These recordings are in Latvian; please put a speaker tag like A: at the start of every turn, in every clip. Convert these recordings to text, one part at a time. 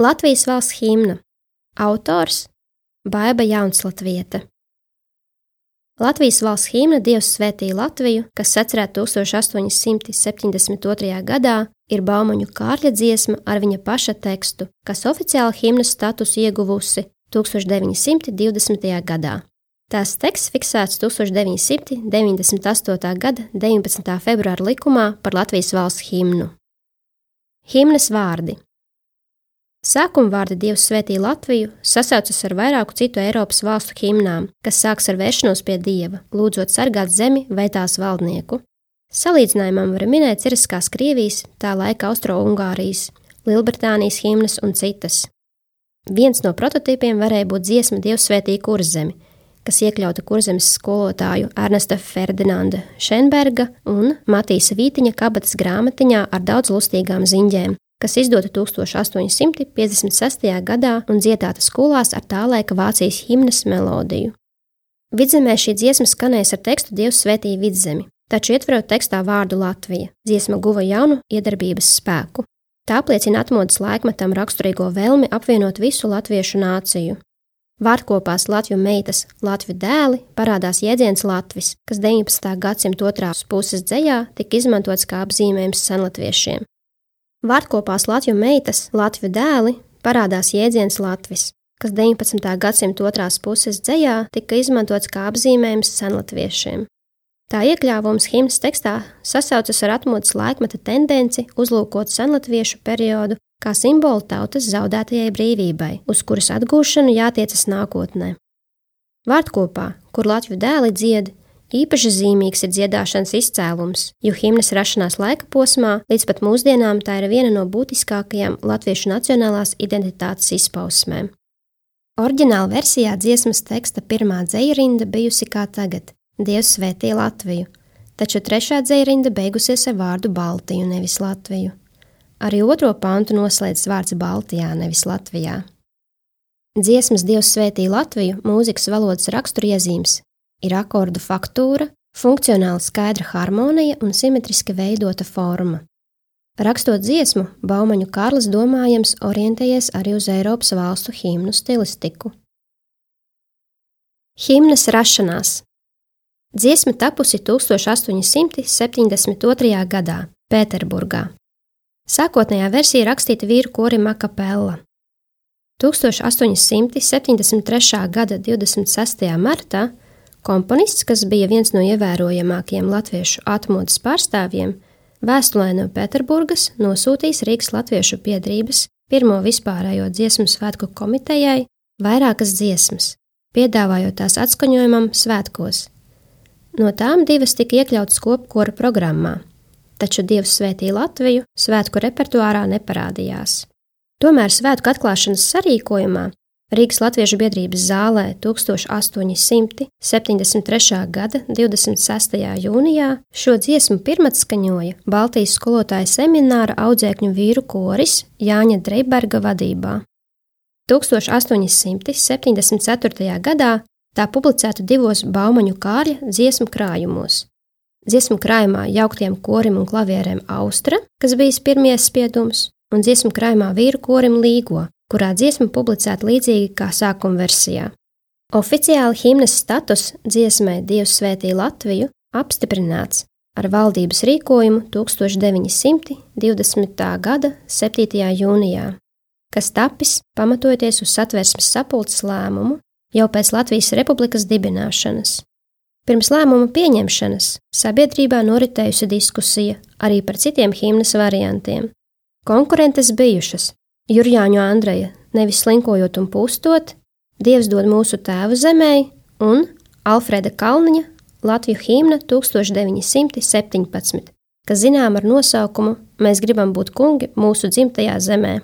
A: Latvijas valsts himna Autors Baiba Jaunslatvieta Latvijas valsts himna Dievs svētīja Latviju, kas sacerēta 1872. gadā, ir Baumaņu kārļa dziesma ar viņa paša tekstu, kas oficiāli himnas statusu ieguvusi 1920. gadā. Tās teksts fiksēts 1998. gada 19. februāra likumā par Latvijas valsts himnu. Himnas vārdi Sākuma vārdi Dievs svētī Latviju sasaucas ar vairāku citu Eiropas valstu himnām, kas sāks ar vēršanos pie Dieva, lūdzot sargāt zemi vai tās valdnieku. Salīdzinājumam var minēt Ciriskās Krievijas, tā laika Austro-Ungārijas, Lielbritānijas himnas un citas. Viens no prototipiem varēja būt dziesma Dievs svētī kurzemi, kas iekļauta kurzemes skolotāju Ernesta Ferdinanda Šenberga un Matīsa Vītiņa kabatas grāmatiņā ar daudz lustīgām ziņģēm, kas izdota 1856. gadā un dziedāta skolās ar tā laika Vācijas himnas melodiju. Vidzemē šī dziesma skanēs ar tekstu Dievs svētīja vidzemi, taču ietverot tekstā vārdu Latvija, dziesma guva jaunu iedarbības spēku. Tā apliecina atmodas laikmetam raksturīgo vēlmi apvienot visu latviešu nāciju. Vārdkopās Latviju meitas, Latviju dēli parādās jēdziens Latvis, kas 19. gadsimta otrās puses dzējā tika izmantots kā apzīmējums senlatviešiem. Vārdkopās Latviju meitas, Latviju dēli parādās jēdziens Latvis, kas 19. gadsimta otrās puses dzējā tika izmantots kā apzīmējums senlatviešiem. Tā iekļāvums himnas tekstā sasaucas ar atmodas laikmeta tendenci uzlūkot senlatviešu periodu kā simbolu tautas zaudētajai brīvībai, uz kuras atgūšanu jātiecas nākotnē. Vārdkopā, kur Latviju dēli dzied, Īpaši zīmīgs ir dziedāšanas izcēlums, jo himnas rašanās laika posmā līdz pat mūsdienām tā ir viena no būtiskākajām latviešu nacionālās identitātes izpausmēm. Orģināla versijā dziesmas teksta pirmā dzērinda bijusi kā tagad - Dievs svētī Latviju, taču trešā dzērinda beigusies ar vārdu Baltiju, nevis Latviju. Arī otro pantu noslēdz vārds Baltijā, nevis Latvijā. Dziesmas Dievs svētī Latviju mūzikas valodas raksturiezīmes ir akordu faktūra, funkcionāli skaidra harmonija un simetriski veidota forma. Rakstot dziesmu, Baumaņu Kārlis domājams orientējies arī uz Eiropas valstu himnu stilistiku. Himnas rašanās Dziesma tapusi 1872. gadā Pēterburgā. Sākotnējā versija rakstīta vīru korim Akapella. 1873. gada 26. martā Komponists, kas bija viens no ievērojamākajiem latviešu atmodas pārstāvjiem, vēstulē no Pēterburgas nosūtījis Rīgas latviešu biedrības pirmo vispārējo dziesmu svētku komitejai vairākas dziesmas, piedāvājot tās atskaņojumam svētkos. No tām divas tika iekļautas kopkora programmā, taču Dievs svētīja Latviju svētku repertuārā neparādījās. Tomēr svētku atklāšanas sarīkojumā Rīgas Latviešu biedrības zālē 1873. gada 26. jūnijā šo dziesmu pirmatskaņoja Baltijas skolotāja semināra audzēkņu vīru koris Jāņa Dreiberga vadībā. 1874. gadā tā publicēta divos Baumaņu kārļa dziesmu krājumos. Dziesmu krājumā jauktiem korim un klavierēm Austra, kas bijis pirmies spiedums, un dziesmu krājumā vīru korim Līgo, kurā dziesma publicēta līdzīgi kā sākuma versijā. Oficiāli himnas status dziesmai Dievs svētī Latviju apstiprināts ar valdības rīkojumu 1920. gada 7. jūnijā, kas tapis pamatojoties uz satversmes sapulces lēmumu jau pēc Latvijas republikas dibināšanas. Pirms lēmuma pieņemšanas sabiedrībā noritējusi diskusija arī par citiem himnas variantiem. Konkurentes bijušas Jurjāņu Andreja, nevis slinkojot un pustot, Dievs dod mūsu tēvu zemē, un Alfreda Kalniņa Latviju himna 1917, kas zinām ar nosaukumu Mēs gribam būt kungi mūsu dzimtajā zemē.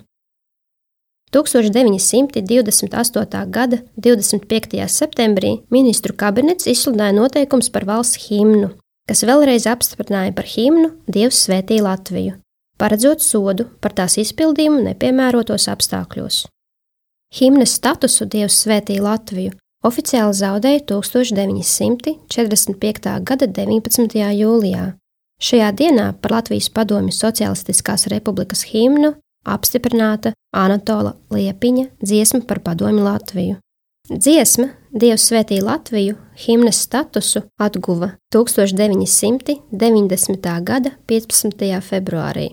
A: 1928. gada 25. septembrī ministru kabinets izsludināja noteikums par valsts himnu, kas vēlreiz apstiprināja par himnu Dievs svētī Latviju paredzot sodu par tās izpildījumu nepiemērotos apstākļos. Himnas statusu Dievs svētī Latviju oficiāli zaudēja 1945. gada 19. jūlijā. Šajā dienā par Latvijas Padomju Socialistiskās Republikas himnu apstiprināta Anatola Liepiņa dziesma par padomi Latviju. Dziesma Dievs svētī Latviju himnas statusu atguva 1990. gada 15. februārī.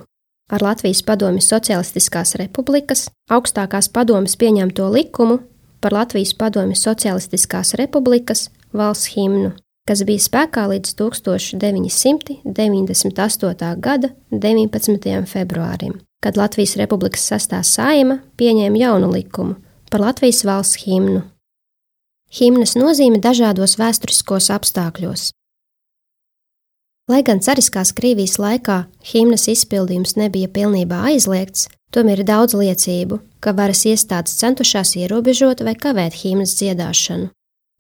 A: Ar Latvijas Padomju Socialistiskās Republikas augstākās padomes pieņemto likumu par Latvijas Padomju Socialistiskās Republikas valsts himnu, kas bija spēkā līdz 1998. gada 19. februārim, kad Latvijas Republikas sastā saima pieņēma jaunu likumu par Latvijas valsts himnu. Himnas nozīme dažādos vēsturiskos apstākļos. Lai gan cariskās Krievijas laikā himnas izpildījums nebija pilnībā aizliegts, tomēr ir daudz liecību, ka varas iestādes centušās ierobežot vai kavēt himnas dziedāšanu.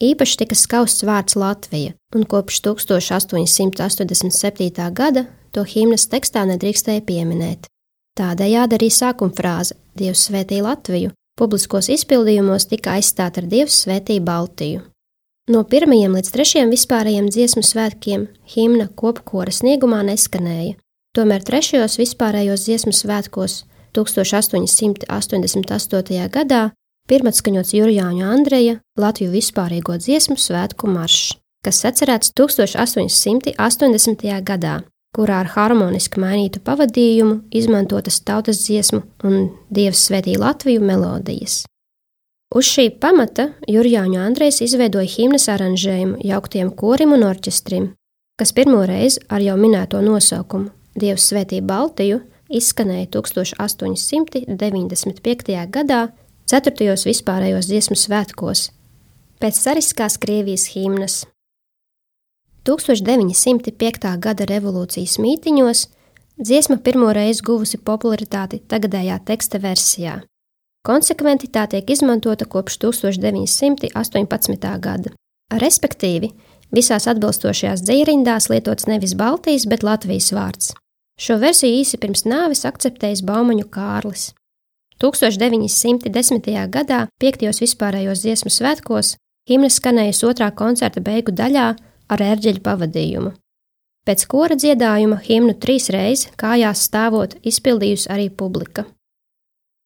A: Īpaši tika skausts vārds Latvija, un kopš 1887. gada to himnas tekstā nedrīkstēja pieminēt. Tādējādi arī sākuma frāze Dievs svētī Latviju publiskos izpildījumos tika aizstāta ar Dievs svētī Baltiju. No pirmajiem līdz trešajiem vispārējiem dziesmu svētkiem himna kopkora sniegumā neskanēja, tomēr trešajos vispārējos dziesmu svētkos 1888. gadā pirmatskaņots Jurjāņa Andreja Latviju vispārīgo dziesmu svētku maršs, kas sacerēts 1880. gadā, kurā ar harmoniski mainītu pavadījumu izmantotas tautas dziesmu un Dievs svētī Latviju melodijas. Uz šī pamata Jurjāņa Andrejs izveidoja himnas aranžējumu jauktiem korim un orķestrim, kas pirmo reizi ar jau minēto nosaukumu Dievs svētī Baltiju izskanēja 1895. gadā ceturtajos vispārējos dziesmu svētkos, pēc cariskās Krievijas himnas. 1905. gada revolūcijas mītiņos dziesma pirmo reizi guvusi popularitāti tagadējā teksta versijā. Konsekventi tā tiek izmantota kopš 1918. gada. Respektīvi, visās atbilstošajās dzīrindās lietots nevis Baltijas, bet Latvijas vārds. Šo versiju īsi pirms nāves akceptējis Baumaņu Kārlis. 1910. gadā, 5. vispārējos dziesmu svētkos, himna skanējusi otrā koncerta beigu daļā ar ērģeļu pavadījumu. Pēc kora dziedājuma himnu trīs reizes kājās stāvot izpildījusi arī publika.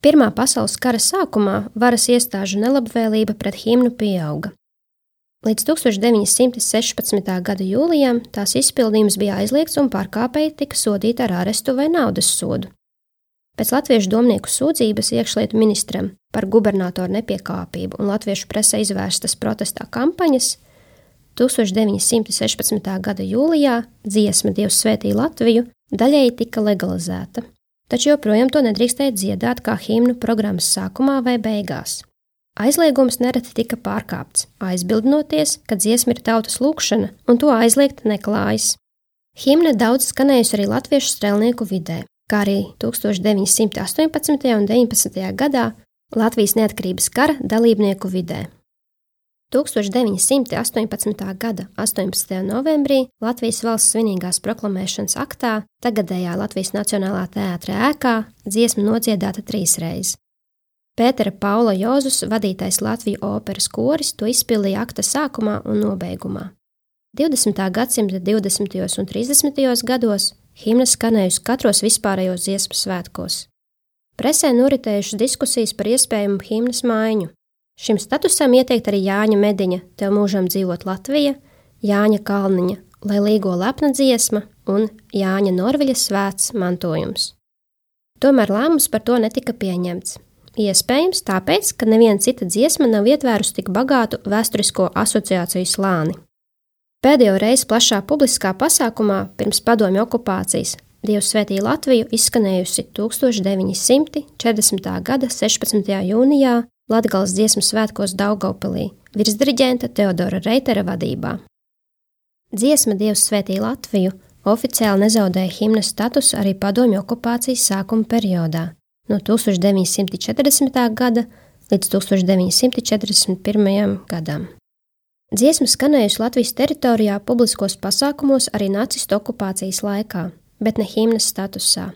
A: Pirmā pasaules kara sākumā varas iestāžu nelabvēlība pret himnu pieauga. Līdz 1916. gada jūlijam tās izpildījums bija aizliegts un pārkāpēji tika sodīti ar arestu vai naudas sodu. Pēc latviešu domnieku sūdzības iekšlietu ministram par gubernatoru nepiekāpību un latviešu presē izvērstas protestā kampaņas 1916. gada jūlijā dziesma Dievs svētī Latviju daļēji tika legalizēta, taču joprojām to nedrīkstēja dziedāt kā himnu programmas sākumā vai beigās. Aizliegums nereti tika pārkāpts, aizbildinoties, ka dziesma ir tautas lūkšana un to aizliegt neklājas. Himna daudz skanējusi arī latviešu strēlnieku vidē, kā arī 1918. un 19. gadā Latvijas neatkarības kara dalībnieku vidē. 1918. gada 18. novembrī Latvijas valsts svinīgās proklamēšanas aktā tagadējā Latvijas Nacionālā teātra ēkā dziesma nodziedāta trīsreiz. Pētera Paula Jozus vadītais Latviju operas koris to izpildīja akta sākumā un nobeigumā. 20. gadsimta 20. un 30. gados himna skanējusi katros vispārējos dziesmu svētkos. Presē noritējušas diskusijas par iespējamu himnas maiņu. Šim statusam ieteikt arī Jāņa Mediņa, Tev mūžam dzīvot Latvija, Jāņa Kalniņa, Lai līgo lepna dziesma un Jāņa Norviļa svēts mantojums. Tomēr lēmums par to netika pieņemts. Iespējams, tāpēc, ka neviena cita dziesma nav ietvērusi tik bagātu vēsturisko asociāciju slāni. Pēdējo reizi plašā publiskā pasākumā pirms padomju okupācijas Dievs svētī Latviju izskanējusi 1940. gada 16. jūnijā Latgales dziesmu svētkos Daugavpilī virsdiriģenta Teodora Reitera vadībā. Dziesma Dievs svētī Latviju oficiāli nezaudēja himnas statusu arī padomju okupācijas sākuma periodā no 1940. gada līdz 1941. gadam. Dziesma skanējusi Latvijas teritorijā publiskos pasākumos arī nacistu okupācijas laikā, bet ne himnas statusā.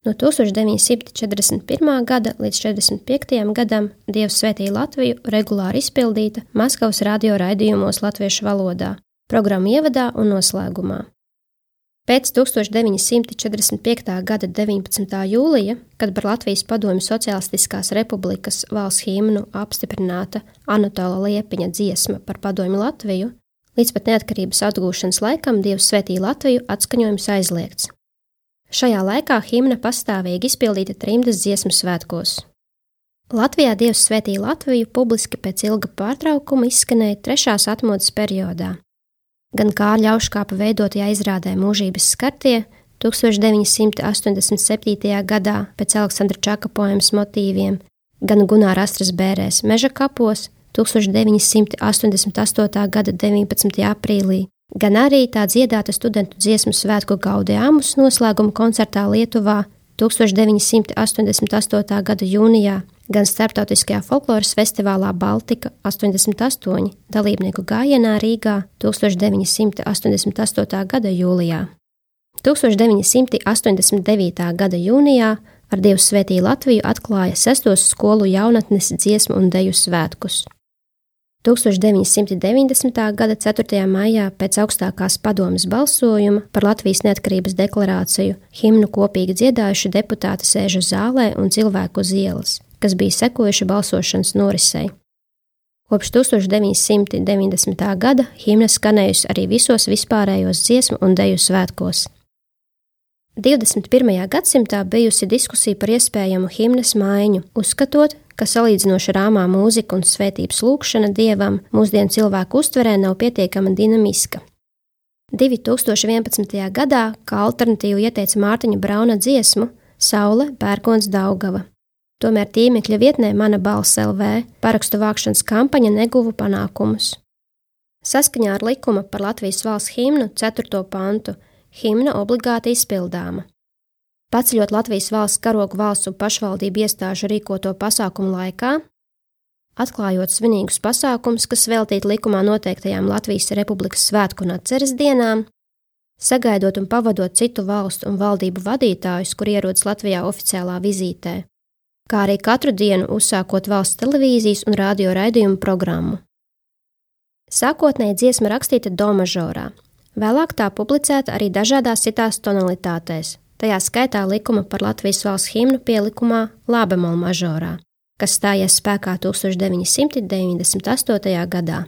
A: No 1941. gada līdz 45. gadam Dievs svētīja Latviju regulāri izpildīta Maskavas radio raidījumos latviešu valodā, programmu ievadā un noslēgumā. Pēc 1945. gada 19. jūlija, kad par Latvijas Padomju Socialistiskās Republikas valsts himnu apstiprināta Anatola Liepiņa dziesma par Padomju Latviju, līdz pat neatkarības atgūšanas laikam Dievs svētīja Latviju atskaņojums aizliegts. Šajā laikā himna pastāvīgi izpildīta trimdas dziesmu svētkos. Latvijā Dievs svētīja Latviju publiski pēc ilga pārtraukuma izskanēja trešās atmodas periodā, Gan Kārļa Auškāpa veidotajā izrādē mūžības skartie 1987. gadā pēc Aleksandra Čaka poemas motīviem, gan Gunāra Astras bērēs Meža kapos 1988. gada 19. aprīlī, gan arī tā dziedāta studentu dziesmu svētku Gaudeāmus noslēguma koncertā Lietuvā 1988. gada jūnijā gan Startautiskajā folkloras festivālā Baltika 88 dalībnieku gājienā Rīgā 1988. gada jūlijā. 1989. gada jūnijā ar Dievu svētīju Latviju atklāja sestos skolu jaunatnes dziesmu un deju svētkus. 1990. gada 4. maijā pēc augstākās padomas balsojuma par Latvijas neatkarības deklarāciju himnu kopīgi dziedājuši deputāti sēžu zālē un cilvēku uz ielas kas bija sekojuši balsošanas norisei. Kopš 1990. gada himna skanējusi arī visos vispārējos dziesmu un deju svētkos. 21. gadsimtā bijusi diskusija par iespējamu himnas maiņu, uzskatot, ka salīdzinoši rāmā mūzika un svētības lūkšana dievam mūsdienu cilvēku uztverē nav pietiekama dinamiska. 2011. gadā kā alternatīvu ieteica Mārtiņa Brauna dziesmu Saule, Pērkons, Daugava. Tomēr tīmekļa vietnē Mana balss LV parakstu vākšanas kampaņa neguva panākumus. Saskaņā ar likuma par Latvijas valsts himnu 4. pantu himna obligāti izpildāma. Paceļot Latvijas valsts karogu valsts un pašvaldību iestāžu rīkoto pasākumu laikā, atklājot svinīgus pasākumus, kas veltīti likumā noteiktajām Latvijas Republikas svētku un atceres dienām, sagaidot un pavadot citu valstu un valdību vadītājus, kur ierodas Latvijā oficiālā vizītē, kā arī katru dienu uzsākot valsts televīzijas un radio raidījumu programmu. Sākotnēji dziesma rakstīta do mažorā, vēlāk tā publicēta arī dažādās citās tonalitātēs, tajā skaitā likuma par Latvijas valsts himnu pielikumā Lābemola mažorā, kas stājies spēkā 1998. gadā.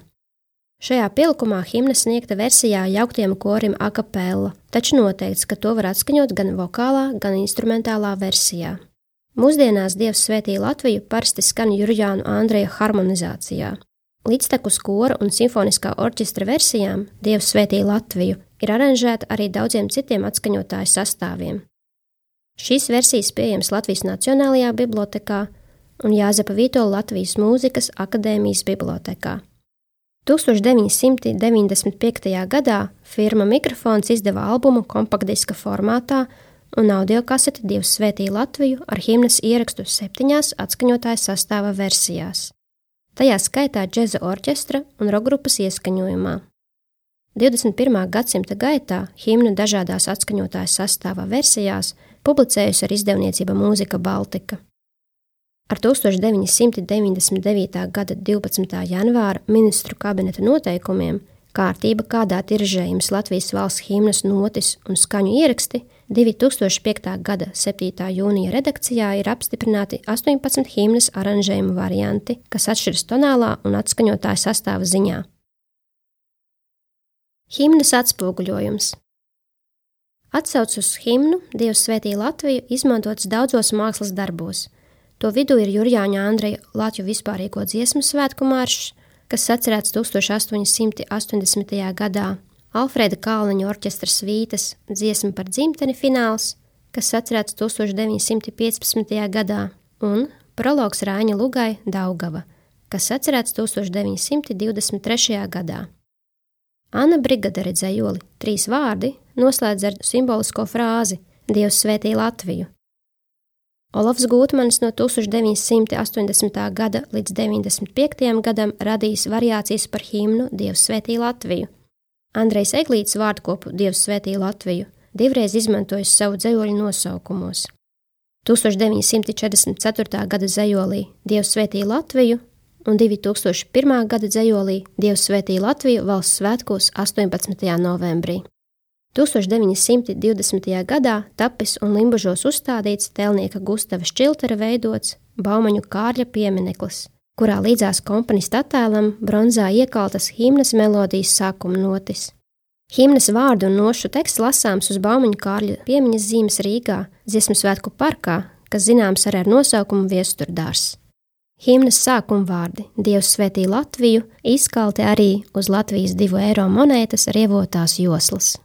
A: Šajā pielikumā himna sniegta versijā jauktiem korim akapella, taču noteikts, ka to var atskaņot gan vokālā, gan instrumentālā versijā. Mūsdienās Dievs svētīja Latviju parasti skan Jurjānu Andreja harmonizācijā. Līdztekus kora un simfoniskā orķestra versijām Dievs svētīja Latviju ir aranžēta arī daudziem citiem atskaņotāju sastāviem. Šīs versijas pieejamas Latvijas Nacionālajā bibliotekā un Jāzepa Vītola Latvijas Mūzikas akadēmijas bibliotekā. 1995. gadā firma Mikrofons izdeva albumu kompaktdiska formātā un audio kaseti Dievs svētīja Latviju ar himnas ierakstu septiņās atskaņotāja sastāva versijās. Tajā skaitā džeza orķestra un rokgrupas ieskaņojumā. 21. gadsimta gaitā himna dažādās atskaņotāja sastāvā versijās publicējusi ar izdevniecību Mūzika Baltika. Ar 1999. gada 12. janvāra ministru kabineta noteikumiem kārtība, kādā tiržējums Latvijas valsts himnas notis un skaņu ieraksti 2005. gada 7. jūnija redakcijā ir apstiprināti 18 himnas aranžējumu varianti, kas atšķiras tonālā un atskaņotāja sastāva ziņā. Himnas atspoguļojums Atsaucis uz himnu Dievs svētī Latviju izmantots daudzos mākslas darbos. To vidū ir Jurjāņa Andreja Latviju vispārīgo dziesmu svētku maršs, kas atcerēts 1880. gadā, Alfrēda Kalniņa orķestra svītas dziesma par dzimteni fināls, kas atcerēts 1915. gadā, un prologs Rāņa Lugai Daugava, kas atcerēts 1923. gadā. Anna Brigadere dzējoli trīs vārdi noslēdz ar simbolisko frāzi Dievs svētī Latviju, Olofs Gūtmanis no 1980. gada līdz 95. gadam radījis variācijas par himnu Dievs svētī Latviju. Andrejs Eglīts vārdkopu Dievs svētī Latviju divreiz izmantojis savu dzējoļu nosaukumos. 1944. gada dzējolī Dievs svētī Latviju un 2001. gada dzējolī Dievs svētī Latviju valsts svētkos 18. novembrī. 1920. gadā tapis un Limbažos uzstādīts tēlnieka Gustava Šķiltera veidots Baumaņu Kārļa piemineklis, kurā līdzās komponista attēlam bronzā iekaltas himnas melodijas sākuma notis. Himnas vārdu un nošu teksts lasāms uz Baumaņu Kārļa piemiņas zīmes Rīgā, Dziesmu svētku parkā, kas zināms arī ar nosaukumu Viesturdārs. Himnas sākuma vārdi Dievs svētī Latviju izkalti arī uz Latvijas divu eiro monētas rievotās joslas.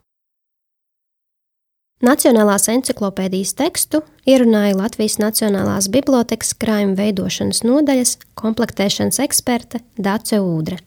A: Nacionālās encyklopēdijas tekstu ierunāja Latvijas Nacionālās bibliotekas krājuma veidošanas nodaļas komplektēšanas eksperte Dāce Ūdre.